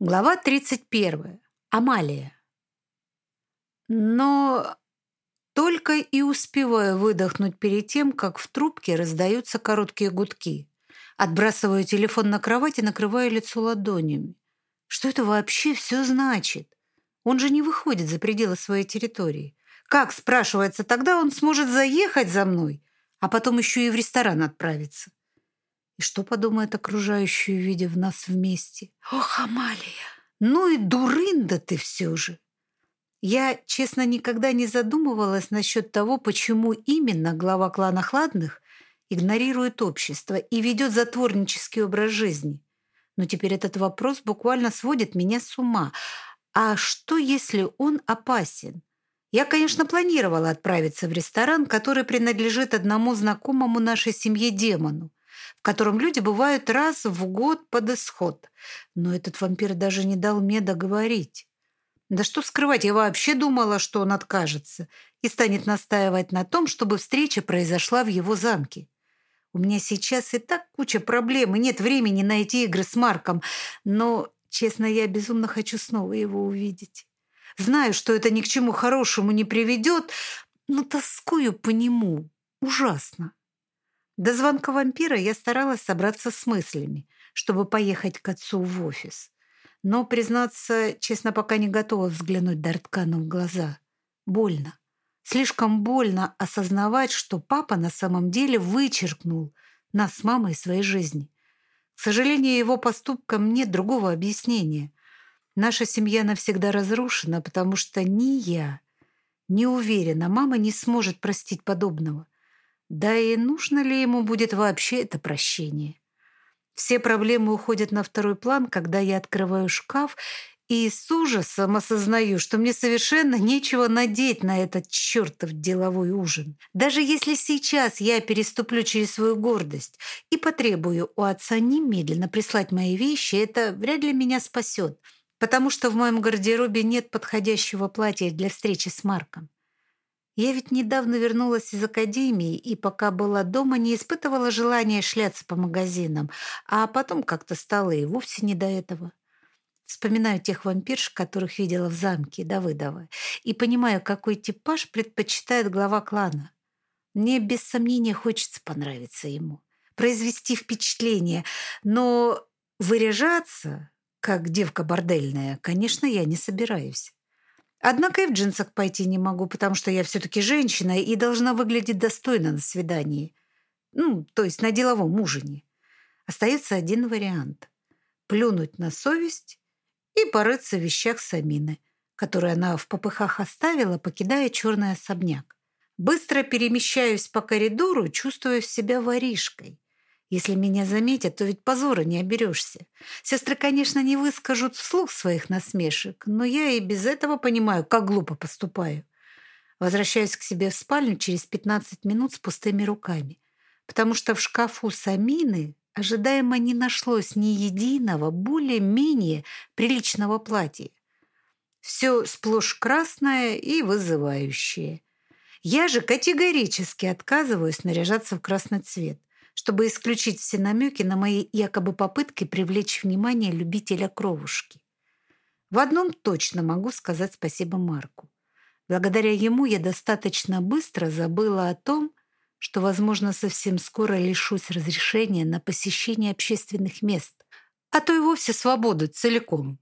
Глава 31. Амалия. Но только и успеваю выдохнуть перед тем, как в трубке раздаются короткие гудки. Отбрасываю телефон на кровать и накрываю лицо ладонями. Что это вообще все значит? Он же не выходит за пределы своей территории. Как, спрашивается, тогда он сможет заехать за мной, а потом еще и в ресторан отправиться? И что подумает окружающие, видя в нас вместе? Ох, Амалия, ну и дурында ты все же. Я, честно, никогда не задумывалась насчет того, почему именно глава клана Хладных игнорирует общество и ведет затворнический образ жизни. Но теперь этот вопрос буквально сводит меня с ума. А что, если он опасен? Я, конечно, планировала отправиться в ресторан, который принадлежит одному знакомому нашей семье демону в котором люди бывают раз в год под исход. Но этот вампир даже не дал мне договорить. Да что скрывать, я вообще думала, что он откажется и станет настаивать на том, чтобы встреча произошла в его замке. У меня сейчас и так куча проблем, и нет времени на эти игры с Марком, но, честно, я безумно хочу снова его увидеть. Знаю, что это ни к чему хорошему не приведет, но тоскую по нему. Ужасно. До звонка вампира я старалась собраться с мыслями, чтобы поехать к отцу в офис. Но, признаться, честно, пока не готова взглянуть Дарткану в глаза. Больно. Слишком больно осознавать, что папа на самом деле вычеркнул нас с мамой из своей жизни. К сожалению, его поступкам нет другого объяснения. Наша семья навсегда разрушена, потому что ни я, не уверена, мама не сможет простить подобного. Да и нужно ли ему будет вообще это прощение? Все проблемы уходят на второй план, когда я открываю шкаф и с ужасом осознаю, что мне совершенно нечего надеть на этот чертов деловой ужин. Даже если сейчас я переступлю через свою гордость и потребую у отца немедленно прислать мои вещи, это вряд ли меня спасет, потому что в моем гардеробе нет подходящего платья для встречи с Марком. Я ведь недавно вернулась из академии и пока была дома, не испытывала желания шляться по магазинам, а потом как-то стало и вовсе не до этого. Вспоминаю тех вампирш, которых видела в замке Давыдова, и понимаю, какой типаж предпочитает глава клана. Мне без сомнения хочется понравиться ему, произвести впечатление, но выряжаться, как девка бордельная, конечно, я не собираюсь. Однако и в джинсах пойти не могу, потому что я все-таки женщина и должна выглядеть достойно на свидании. Ну, то есть на деловом ужине. Остается один вариант. Плюнуть на совесть и порыться в вещах Самины, которые она в попыхах оставила, покидая черный особняк. Быстро перемещаюсь по коридору, чувствуя себя воришкой. Если меня заметят, то ведь позора не оберешься. Сестры, конечно, не выскажут вслух своих насмешек, но я и без этого понимаю, как глупо поступаю. Возвращаюсь к себе в спальню через 15 минут с пустыми руками, потому что в шкафу Самины ожидаемо не нашлось ни единого более-менее приличного платья. Все сплошь красное и вызывающее. Я же категорически отказываюсь наряжаться в красный цвет чтобы исключить все намеки на мои якобы попытки привлечь внимание любителя кровушки. В одном точно могу сказать спасибо Марку. Благодаря ему я достаточно быстро забыла о том, что, возможно, совсем скоро лишусь разрешения на посещение общественных мест, а то и вовсе свободы целиком.